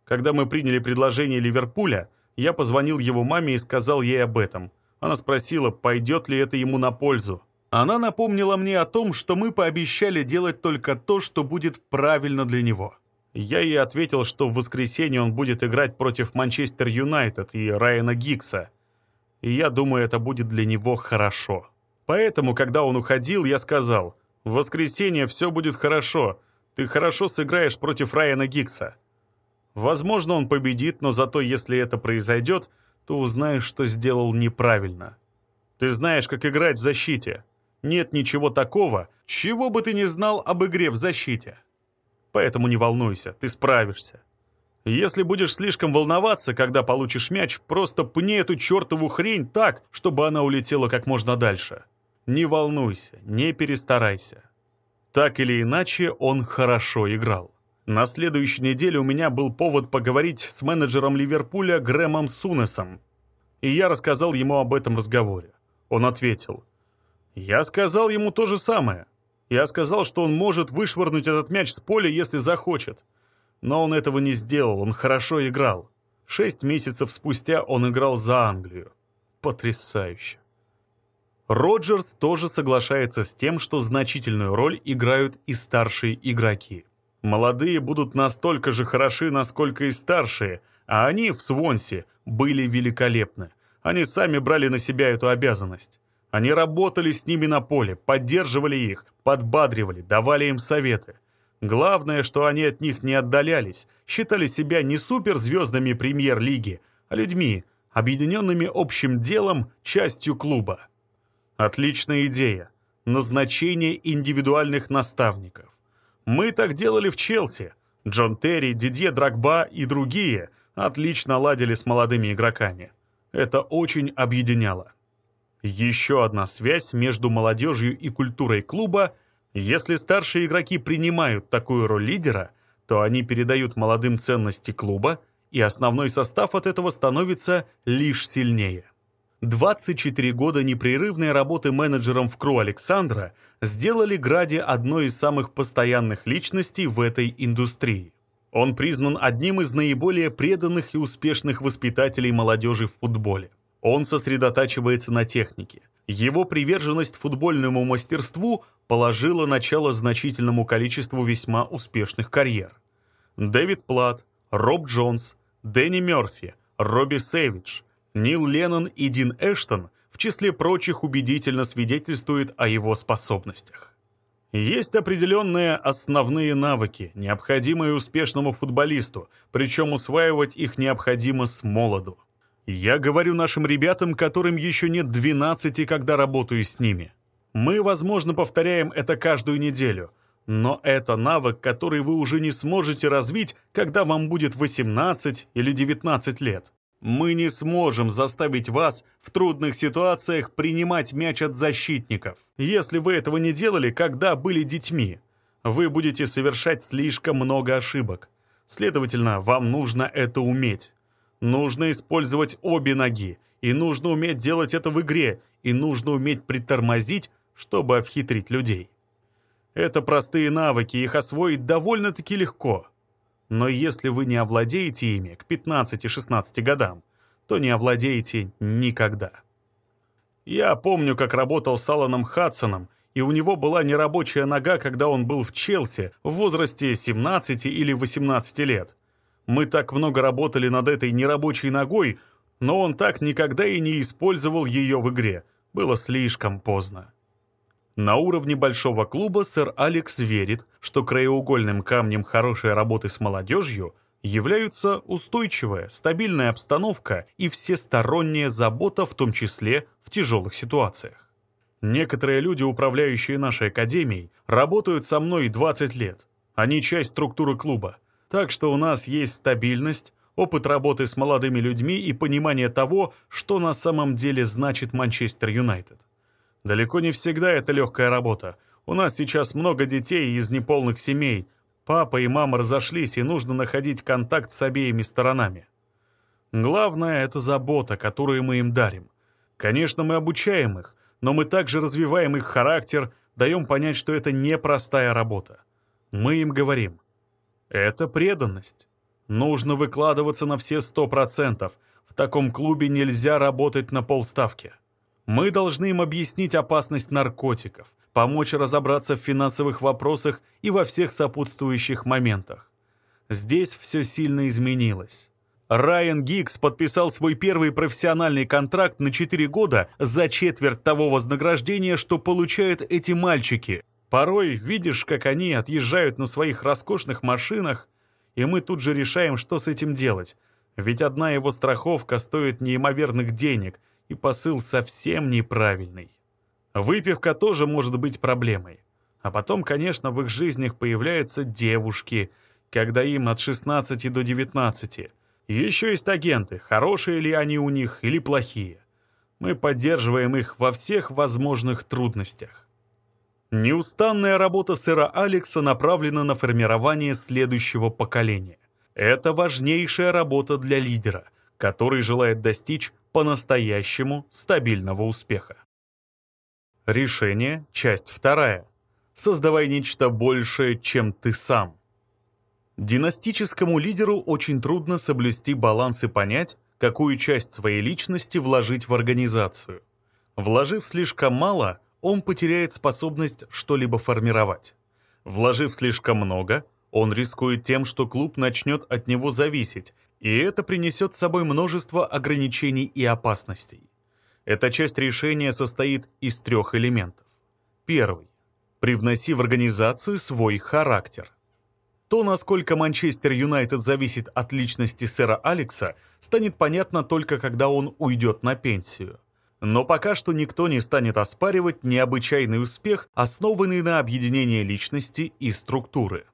Speaker 1: Когда мы приняли предложение Ливерпуля, я позвонил его маме и сказал ей об этом. Она спросила, пойдет ли это ему на пользу. Она напомнила мне о том, что мы пообещали делать только то, что будет правильно для него. Я ей ответил, что в воскресенье он будет играть против Манчестер Юнайтед и Райана Гикса. И я думаю, это будет для него хорошо. Поэтому, когда он уходил, я сказал, «В воскресенье все будет хорошо. Ты хорошо сыграешь против Райана Гикса». Возможно, он победит, но зато если это произойдет, то узнаешь, что сделал неправильно. Ты знаешь, как играть в защите. Нет ничего такого, чего бы ты не знал об игре в защите. Поэтому не волнуйся, ты справишься. Если будешь слишком волноваться, когда получишь мяч, просто пни эту чертову хрень так, чтобы она улетела как можно дальше. Не волнуйся, не перестарайся. Так или иначе, он хорошо играл. На следующей неделе у меня был повод поговорить с менеджером Ливерпуля Грэмом Сунесом. И я рассказал ему об этом разговоре. Он ответил. Я сказал ему то же самое. Я сказал, что он может вышвырнуть этот мяч с поля, если захочет. Но он этого не сделал, он хорошо играл. Шесть месяцев спустя он играл за Англию. Потрясающе. Роджерс тоже соглашается с тем, что значительную роль играют и старшие игроки. Молодые будут настолько же хороши, насколько и старшие, а они в Свонсе были великолепны. Они сами брали на себя эту обязанность. Они работали с ними на поле, поддерживали их, подбадривали, давали им советы. Главное, что они от них не отдалялись, считали себя не суперзвездами премьер-лиги, а людьми, объединенными общим делом, частью клуба. Отличная идея. Назначение индивидуальных наставников. Мы так делали в Челси. Джон Терри, Дидье Драгба и другие отлично ладили с молодыми игроками. Это очень объединяло. Еще одна связь между молодежью и культурой клуба – если старшие игроки принимают такую роль лидера, то они передают молодым ценности клуба, и основной состав от этого становится лишь сильнее. 24 года непрерывной работы менеджером в КРУ Александра сделали Гради одной из самых постоянных личностей в этой индустрии. Он признан одним из наиболее преданных и успешных воспитателей молодежи в футболе. Он сосредотачивается на технике. Его приверженность футбольному мастерству положила начало значительному количеству весьма успешных карьер. Дэвид Плат, Роб Джонс, Дэнни Мёрфи, Робби Сэвидж, Нил Леннон и Дин Эштон в числе прочих убедительно свидетельствуют о его способностях. Есть определенные основные навыки, необходимые успешному футболисту, причем усваивать их необходимо с молоду. Я говорю нашим ребятам, которым еще нет 12, когда работаю с ними. Мы, возможно, повторяем это каждую неделю, но это навык, который вы уже не сможете развить, когда вам будет 18 или 19 лет. Мы не сможем заставить вас в трудных ситуациях принимать мяч от защитников. Если вы этого не делали, когда были детьми, вы будете совершать слишком много ошибок. Следовательно, вам нужно это уметь. Нужно использовать обе ноги, и нужно уметь делать это в игре, и нужно уметь притормозить, чтобы обхитрить людей. Это простые навыки, их освоить довольно-таки легко. Но если вы не овладеете ими к 15-16 годам, то не овладеете никогда. Я помню, как работал с Аланом Хадсоном, и у него была нерабочая нога, когда он был в Челси в возрасте 17 или 18 лет. Мы так много работали над этой нерабочей ногой, но он так никогда и не использовал ее в игре. Было слишком поздно. На уровне большого клуба сэр Алекс верит, что краеугольным камнем хорошей работы с молодежью являются устойчивая, стабильная обстановка и всесторонняя забота, в том числе в тяжелых ситуациях. Некоторые люди, управляющие нашей академией, работают со мной 20 лет. Они часть структуры клуба. Так что у нас есть стабильность, опыт работы с молодыми людьми и понимание того, что на самом деле значит Манчестер Юнайтед. Далеко не всегда это легкая работа. У нас сейчас много детей из неполных семей. Папа и мама разошлись, и нужно находить контакт с обеими сторонами. Главное — это забота, которую мы им дарим. Конечно, мы обучаем их, но мы также развиваем их характер, даем понять, что это непростая работа. Мы им говорим — это преданность. Нужно выкладываться на все сто процентов. В таком клубе нельзя работать на полставки. Мы должны им объяснить опасность наркотиков, помочь разобраться в финансовых вопросах и во всех сопутствующих моментах. Здесь все сильно изменилось. Райан Гикс подписал свой первый профессиональный контракт на 4 года за четверть того вознаграждения, что получают эти мальчики. Порой видишь, как они отъезжают на своих роскошных машинах, и мы тут же решаем, что с этим делать. Ведь одна его страховка стоит неимоверных денег, и посыл совсем неправильный. Выпивка тоже может быть проблемой. А потом, конечно, в их жизнях появляются девушки, когда им от 16 до 19. Еще есть агенты, хорошие ли они у них или плохие. Мы поддерживаем их во всех возможных трудностях. Неустанная работа сэра Алекса направлена на формирование следующего поколения. Это важнейшая работа для лидера, который желает достичь по-настоящему стабильного успеха. Решение, часть вторая. Создавай нечто большее, чем ты сам. Династическому лидеру очень трудно соблюсти баланс и понять, какую часть своей личности вложить в организацию. Вложив слишком мало, он потеряет способность что-либо формировать. Вложив слишком много, он рискует тем, что клуб начнет от него зависеть, и это принесет с собой множество ограничений и опасностей. Эта часть решения состоит из трех элементов. Первый. Привноси в организацию свой характер. То, насколько Манчестер Юнайтед зависит от личности сэра Алекса, станет понятно только когда он уйдет на пенсию. Но пока что никто не станет оспаривать необычайный успех, основанный на объединении личности и структуры.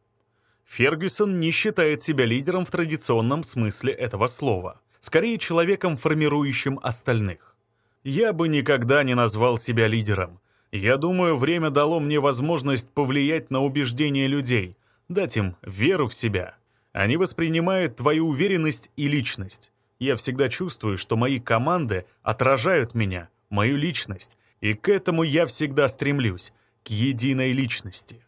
Speaker 1: Фергюсон не считает себя лидером в традиционном смысле этого слова, скорее человеком, формирующим остальных. Я бы никогда не назвал себя лидером. Я думаю, время дало мне возможность повлиять на убеждения людей, дать им веру в себя. Они воспринимают твою уверенность и личность. Я всегда чувствую, что мои команды отражают меня, мою личность, и к этому я всегда стремлюсь, к единой личности.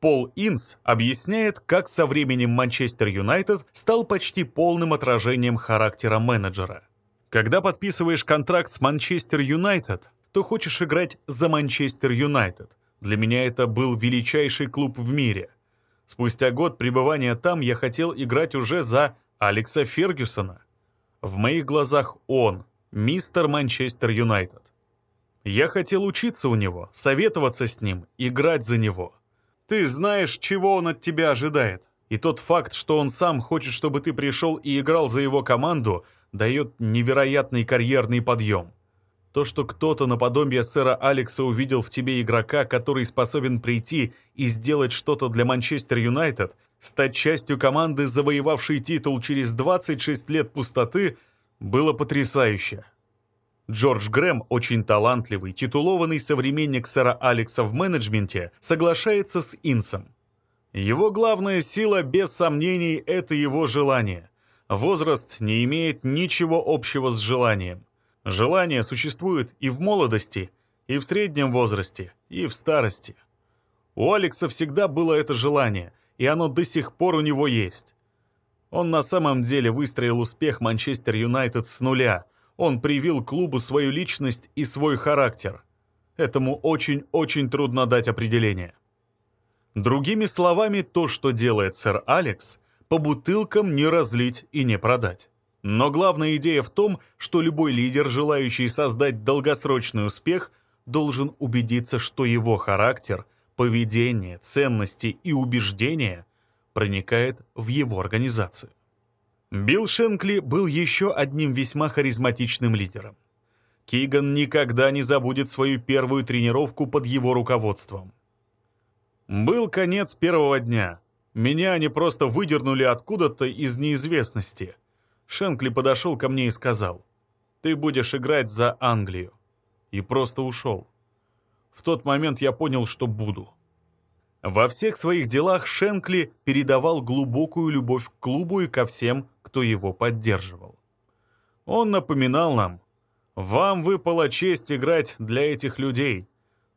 Speaker 1: Пол Инс объясняет, как со временем Манчестер Юнайтед стал почти полным отражением характера менеджера. Когда подписываешь контракт с Манчестер Юнайтед, то хочешь играть за Манчестер Юнайтед. Для меня это был величайший клуб в мире. Спустя год пребывания там я хотел играть уже за Алекса Фергюсона. В моих глазах он, мистер Манчестер Юнайтед. Я хотел учиться у него, советоваться с ним, играть за него. Ты знаешь, чего он от тебя ожидает. И тот факт, что он сам хочет, чтобы ты пришел и играл за его команду, дает невероятный карьерный подъем. То, что кто-то наподобие сэра Алекса увидел в тебе игрока, который способен прийти и сделать что-то для Манчестер Юнайтед, стать частью команды, завоевавшей титул через 26 лет пустоты, было потрясающе. Джордж Грэм, очень талантливый, титулованный современник сэра Алекса в менеджменте, соглашается с Инсом. Его главная сила, без сомнений, это его желание. Возраст не имеет ничего общего с желанием. Желание существует и в молодости, и в среднем возрасте, и в старости. У Алекса всегда было это желание, и оно до сих пор у него есть. Он на самом деле выстроил успех Манчестер Юнайтед с нуля. Он привил клубу свою личность и свой характер. Этому очень-очень трудно дать определение. Другими словами, то, что делает сэр Алекс, по бутылкам не разлить и не продать. Но главная идея в том, что любой лидер, желающий создать долгосрочный успех, должен убедиться, что его характер, поведение, ценности и убеждения проникает в его организацию. Билл Шенкли был еще одним весьма харизматичным лидером. Киган никогда не забудет свою первую тренировку под его руководством. Был конец первого дня. Меня они просто выдернули откуда-то из неизвестности — Шенкли подошел ко мне и сказал, «Ты будешь играть за Англию». И просто ушел. В тот момент я понял, что буду. Во всех своих делах Шенкли передавал глубокую любовь к клубу и ко всем, кто его поддерживал. Он напоминал нам, «Вам выпала честь играть для этих людей.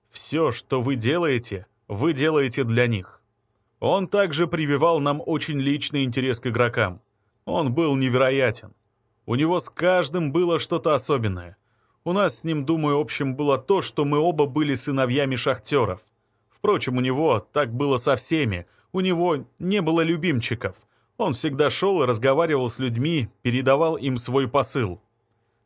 Speaker 1: Все, что вы делаете, вы делаете для них». Он также прививал нам очень личный интерес к игрокам. Он был невероятен. У него с каждым было что-то особенное. У нас с ним, думаю, общим было то, что мы оба были сыновьями шахтеров. Впрочем, у него так было со всеми. У него не было любимчиков. Он всегда шел и разговаривал с людьми, передавал им свой посыл.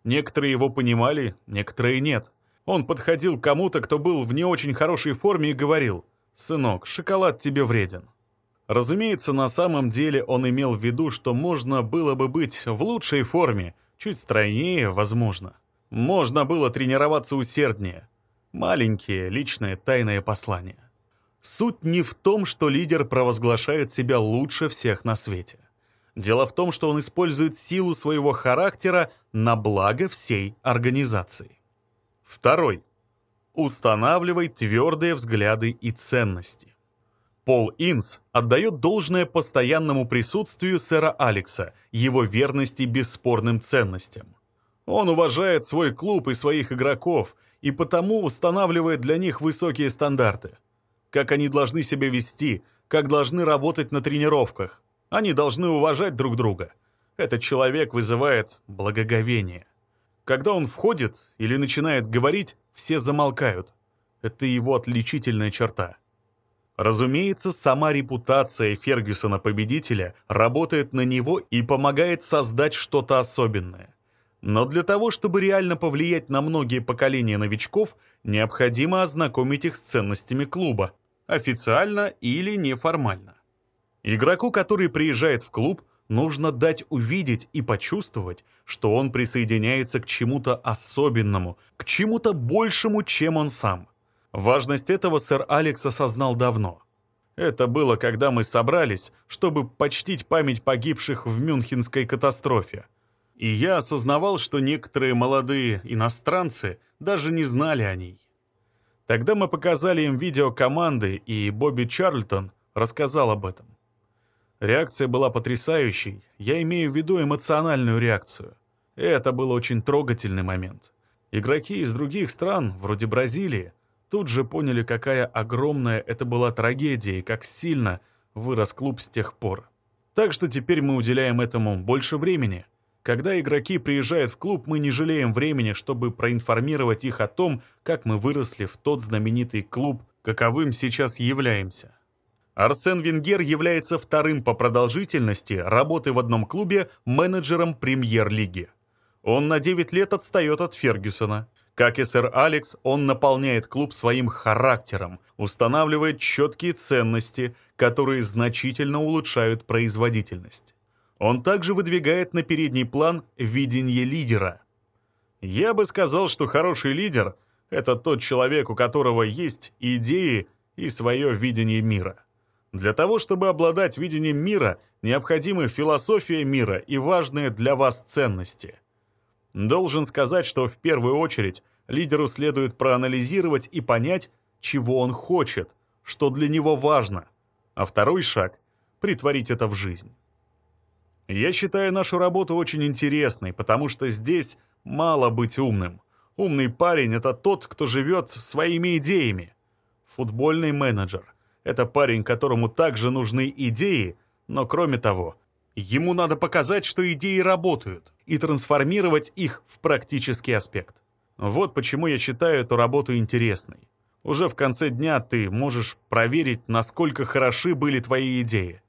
Speaker 1: Некоторые его понимали, некоторые нет. Он подходил к кому-то, кто был в не очень хорошей форме и говорил, «Сынок, шоколад тебе вреден». Разумеется, на самом деле он имел в виду, что можно было бы быть в лучшей форме, чуть стройнее, возможно. Можно было тренироваться усерднее. Маленькие, личные, тайные послания. Суть не в том, что лидер провозглашает себя лучше всех на свете. Дело в том, что он использует силу своего характера на благо всей организации. Второй. Устанавливай твердые взгляды и ценности. Пол Инс отдает должное постоянному присутствию сэра Алекса, его верности бесспорным ценностям. Он уважает свой клуб и своих игроков, и потому устанавливает для них высокие стандарты. Как они должны себя вести, как должны работать на тренировках. Они должны уважать друг друга. Этот человек вызывает благоговение. Когда он входит или начинает говорить, все замолкают. Это его отличительная черта. Разумеется, сама репутация Фергюсона-победителя работает на него и помогает создать что-то особенное. Но для того, чтобы реально повлиять на многие поколения новичков, необходимо ознакомить их с ценностями клуба, официально или неформально. Игроку, который приезжает в клуб, нужно дать увидеть и почувствовать, что он присоединяется к чему-то особенному, к чему-то большему, чем он сам. Важность этого сэр Алекс осознал давно. Это было, когда мы собрались, чтобы почтить память погибших в Мюнхенской катастрофе. И я осознавал, что некоторые молодые иностранцы даже не знали о ней. Тогда мы показали им видео команды, и Бобби Чарльтон рассказал об этом. Реакция была потрясающей, я имею в виду эмоциональную реакцию. Это был очень трогательный момент. Игроки из других стран, вроде Бразилии, тут же поняли, какая огромная это была трагедия и как сильно вырос клуб с тех пор. Так что теперь мы уделяем этому больше времени. Когда игроки приезжают в клуб, мы не жалеем времени, чтобы проинформировать их о том, как мы выросли в тот знаменитый клуб, каковым сейчас являемся. Арсен Венгер является вторым по продолжительности работы в одном клубе менеджером премьер-лиги. Он на 9 лет отстает от Фергюсона. Как и сэр Алекс, он наполняет клуб своим характером, устанавливает четкие ценности, которые значительно улучшают производительность. Он также выдвигает на передний план видение лидера. Я бы сказал, что хороший лидер — это тот человек, у которого есть идеи и свое видение мира. Для того, чтобы обладать видением мира, необходимы философия мира и важные для вас ценности. Должен сказать, что в первую очередь лидеру следует проанализировать и понять, чего он хочет, что для него важно, а второй шаг — притворить это в жизнь. Я считаю нашу работу очень интересной, потому что здесь мало быть умным. Умный парень — это тот, кто живет своими идеями. Футбольный менеджер — это парень, которому также нужны идеи, но кроме того, ему надо показать, что идеи работают, и трансформировать их в практический аспект. Вот почему я считаю эту работу интересной. Уже в конце дня ты можешь проверить, насколько хороши были твои идеи.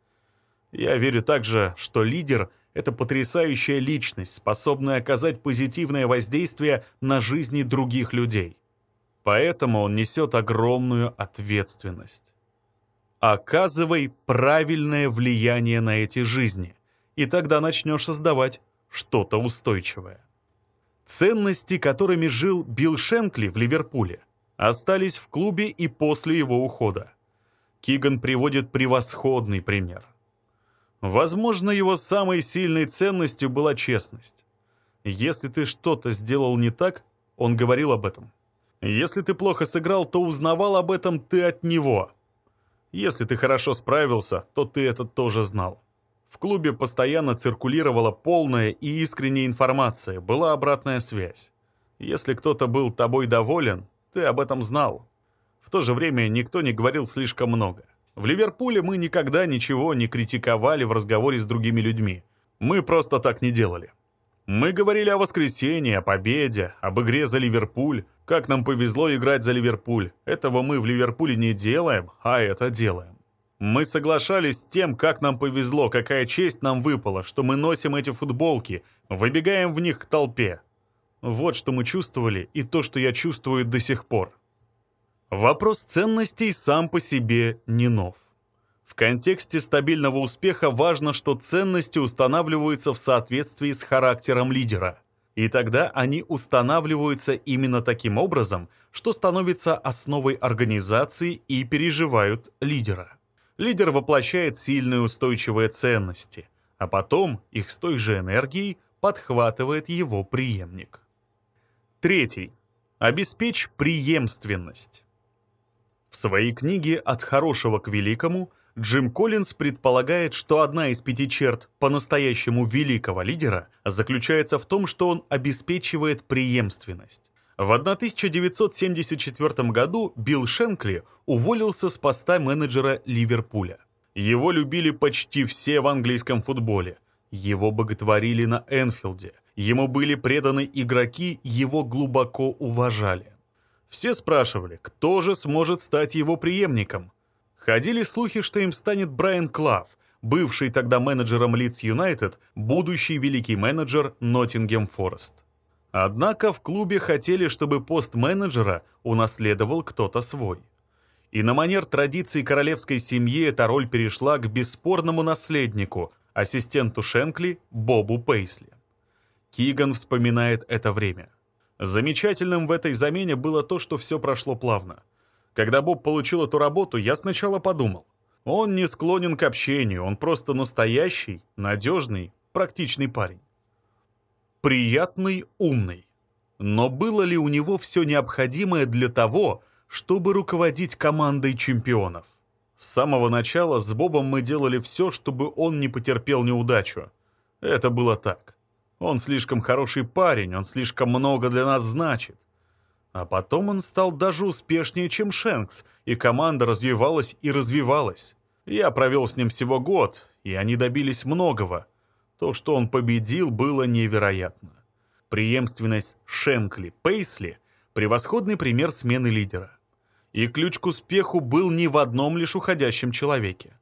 Speaker 1: Я верю также, что лидер — это потрясающая личность, способная оказать позитивное воздействие на жизни других людей. Поэтому он несет огромную ответственность. Оказывай правильное влияние на эти жизни, и тогда начнешь создавать что-то устойчивое. Ценности, которыми жил Билл Шенкли в Ливерпуле, остались в клубе и после его ухода. Киган приводит превосходный пример. Возможно, его самой сильной ценностью была честность. Если ты что-то сделал не так, он говорил об этом. Если ты плохо сыграл, то узнавал об этом ты от него – если ты хорошо справился, то ты это тоже знал. В клубе постоянно циркулировала полная и искренняя информация, была обратная связь. Если кто-то был тобой доволен, ты об этом знал. В то же время никто не говорил слишком много. В Ливерпуле мы никогда ничего не критиковали в разговоре с другими людьми. Мы просто так не делали. Мы говорили о воскресенье, о победе, об игре за Ливерпуль. Как нам повезло играть за Ливерпуль. Этого мы в Ливерпуле не делаем, а это делаем. Мы соглашались с тем, как нам повезло, какая честь нам выпала, что мы носим эти футболки, выбегаем в них к толпе. Вот что мы чувствовали и то, что я чувствую до сих пор. Вопрос ценностей сам по себе не нов. В контексте стабильного успеха важно, что ценности устанавливаются в соответствии с характером лидера. И тогда они устанавливаются именно таким образом, что становится основой организации и переживают лидера. Лидер воплощает сильные устойчивые ценности, а потом их с той же энергией подхватывает его преемник. Третий. Обеспечь преемственность. В своей книге «От хорошего к великому» Джим Коллинз предполагает, что одна из пяти черт по-настоящему великого лидера заключается в том, что он обеспечивает преемственность. В 1974 году Билл Шенкли уволился с поста менеджера Ливерпуля. Его любили почти все в английском футболе. Его боготворили на Энфилде. Ему были преданы игроки, его глубоко уважали. Все спрашивали, кто же сможет стать его преемником – Ходили слухи, что им станет Брайан Клав, бывший тогда менеджером Лидс Юнайтед, будущий великий менеджер Ноттингем Форест. Однако в клубе хотели, чтобы пост менеджера унаследовал кто-то свой. И на манер традиций королевской семьи эта роль перешла к бесспорному наследнику, ассистенту Шенкли Бобу Пейсли. Киган вспоминает это время. Замечательным в этой замене было то, что все прошло плавно. Когда Боб получил эту работу, я сначала подумал. Он не склонен к общению, он просто настоящий, надежный, практичный парень. Приятный, умный. Но было ли у него все необходимое для того, чтобы руководить командой чемпионов? С самого начала с Бобом мы делали все, чтобы он не потерпел неудачу. Это было так. Он слишком хороший парень, он слишком много для нас значит. А потом он стал даже успешнее, чем Шенкс, и команда развивалась и развивалась. Я провел с ним всего год, и они добились многого. То, что он победил, было невероятно. Преемственность Шенкли-Пейсли — превосходный пример смены лидера. И ключ к успеху был не в одном лишь уходящем человеке.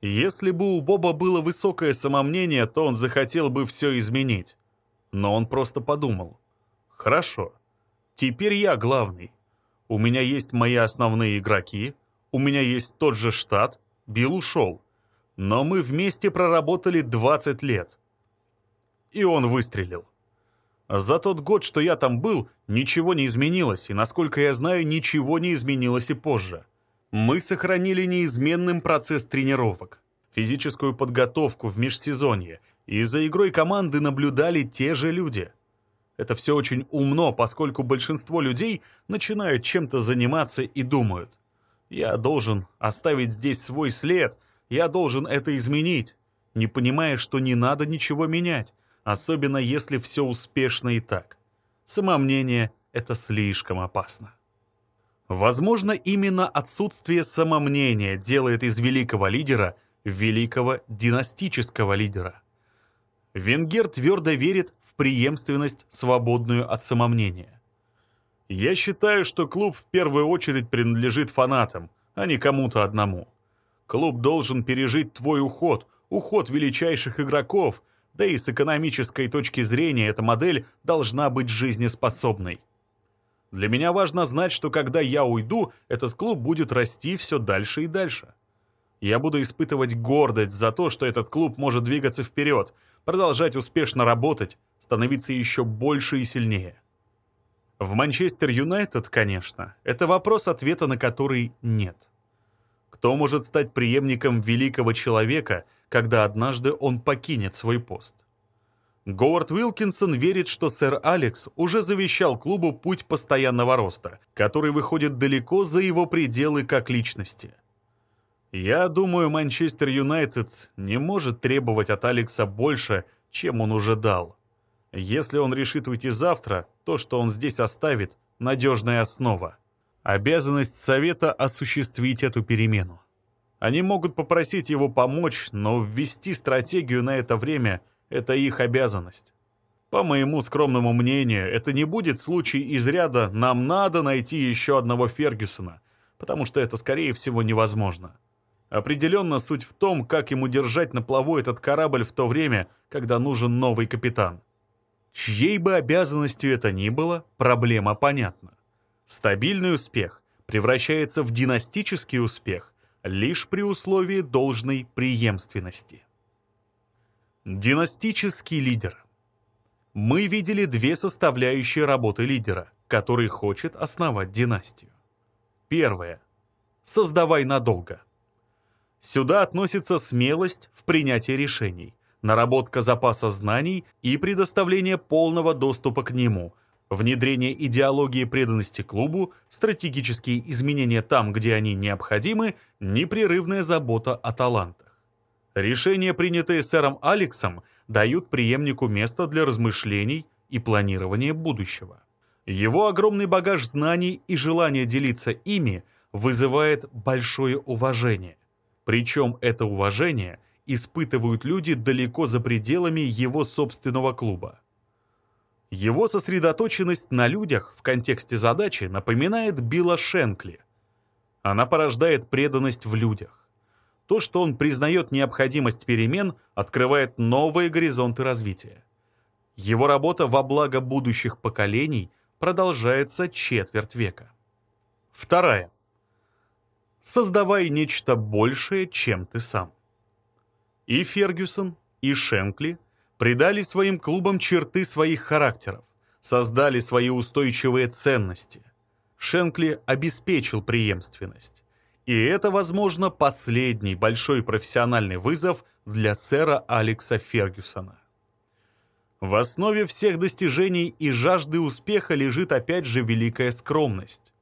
Speaker 1: Если бы у Боба было высокое самомнение, то он захотел бы все изменить. Но он просто подумал. «Хорошо, Теперь я главный. У меня есть мои основные игроки, у меня есть тот же штат, Билл ушел. Но мы вместе проработали 20 лет. И он выстрелил. За тот год, что я там был, ничего не изменилось, и, насколько я знаю, ничего не изменилось и позже. Мы сохранили неизменным процесс тренировок, физическую подготовку в межсезонье, и за игрой команды наблюдали те же люди — это все очень умно, поскольку большинство людей начинают чем-то заниматься и думают. Я должен оставить здесь свой след, я должен это изменить, не понимая, что не надо ничего менять, особенно если все успешно и так. Самомнение — это слишком опасно. Возможно, именно отсутствие самомнения делает из великого лидера великого династического лидера. Венгер твердо верит в преемственность, свободную от самомнения. Я считаю, что клуб в первую очередь принадлежит фанатам, а не кому-то одному. Клуб должен пережить твой уход, уход величайших игроков, да и с экономической точки зрения эта модель должна быть жизнеспособной. Для меня важно знать, что когда я уйду, этот клуб будет расти все дальше и дальше. Я буду испытывать гордость за то, что этот клуб может двигаться вперед, продолжать успешно работать, становиться еще больше и сильнее. В Манчестер Юнайтед, конечно, это вопрос, ответа на который нет. Кто может стать преемником великого человека, когда однажды он покинет свой пост? Говард Уилкинсон верит, что сэр Алекс уже завещал клубу путь постоянного роста, который выходит далеко за его пределы как личности. Я думаю, Манчестер Юнайтед не может требовать от Алекса больше, чем он уже дал. Если он решит уйти завтра, то, что он здесь оставит, надежная основа. Обязанность совета осуществить эту перемену. Они могут попросить его помочь, но ввести стратегию на это время – это их обязанность. По моему скромному мнению, это не будет случай из ряда «нам надо найти еще одного Фергюсона», потому что это, скорее всего, невозможно. Определенно суть в том, как ему держать на плаву этот корабль в то время, когда нужен новый капитан. Чьей бы обязанностью это ни было, проблема понятна. Стабильный успех превращается в династический успех лишь при условии должной преемственности. Династический лидер. Мы видели две составляющие работы лидера, который хочет основать династию. Первое. Создавай надолго. Сюда относится смелость в принятии решений, наработка запаса знаний и предоставление полного доступа к нему, внедрение идеологии преданности клубу, стратегические изменения там, где они необходимы, непрерывная забота о талантах. Решения, принятые сэром Алексом, дают преемнику место для размышлений и планирования будущего. Его огромный багаж знаний и желание делиться ими вызывает большое уважение. Причем это уважение испытывают люди далеко за пределами его собственного клуба. Его сосредоточенность на людях в контексте задачи напоминает Билла Шенкли. Она порождает преданность в людях. То, что он признает необходимость перемен, открывает новые горизонты развития. Его работа во благо будущих поколений продолжается четверть века. Вторая создавай нечто большее, чем ты сам. И Фергюсон, и Шенкли придали своим клубам черты своих характеров, создали свои устойчивые ценности. Шенкли обеспечил преемственность. И это, возможно, последний большой профессиональный вызов для сэра Алекса Фергюсона. В основе всех достижений и жажды успеха лежит опять же великая скромность.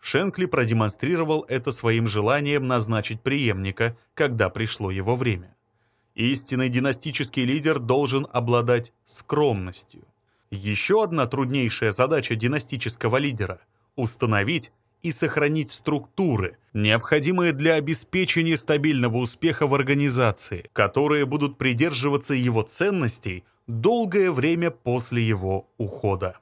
Speaker 1: Шенкли продемонстрировал это своим желанием назначить преемника, когда пришло его время. Истинный династический лидер должен обладать скромностью. Еще одна труднейшая задача династического лидера – установить и сохранить структуры, необходимые для обеспечения стабильного успеха в организации, которые будут придерживаться его ценностей долгое время после его ухода.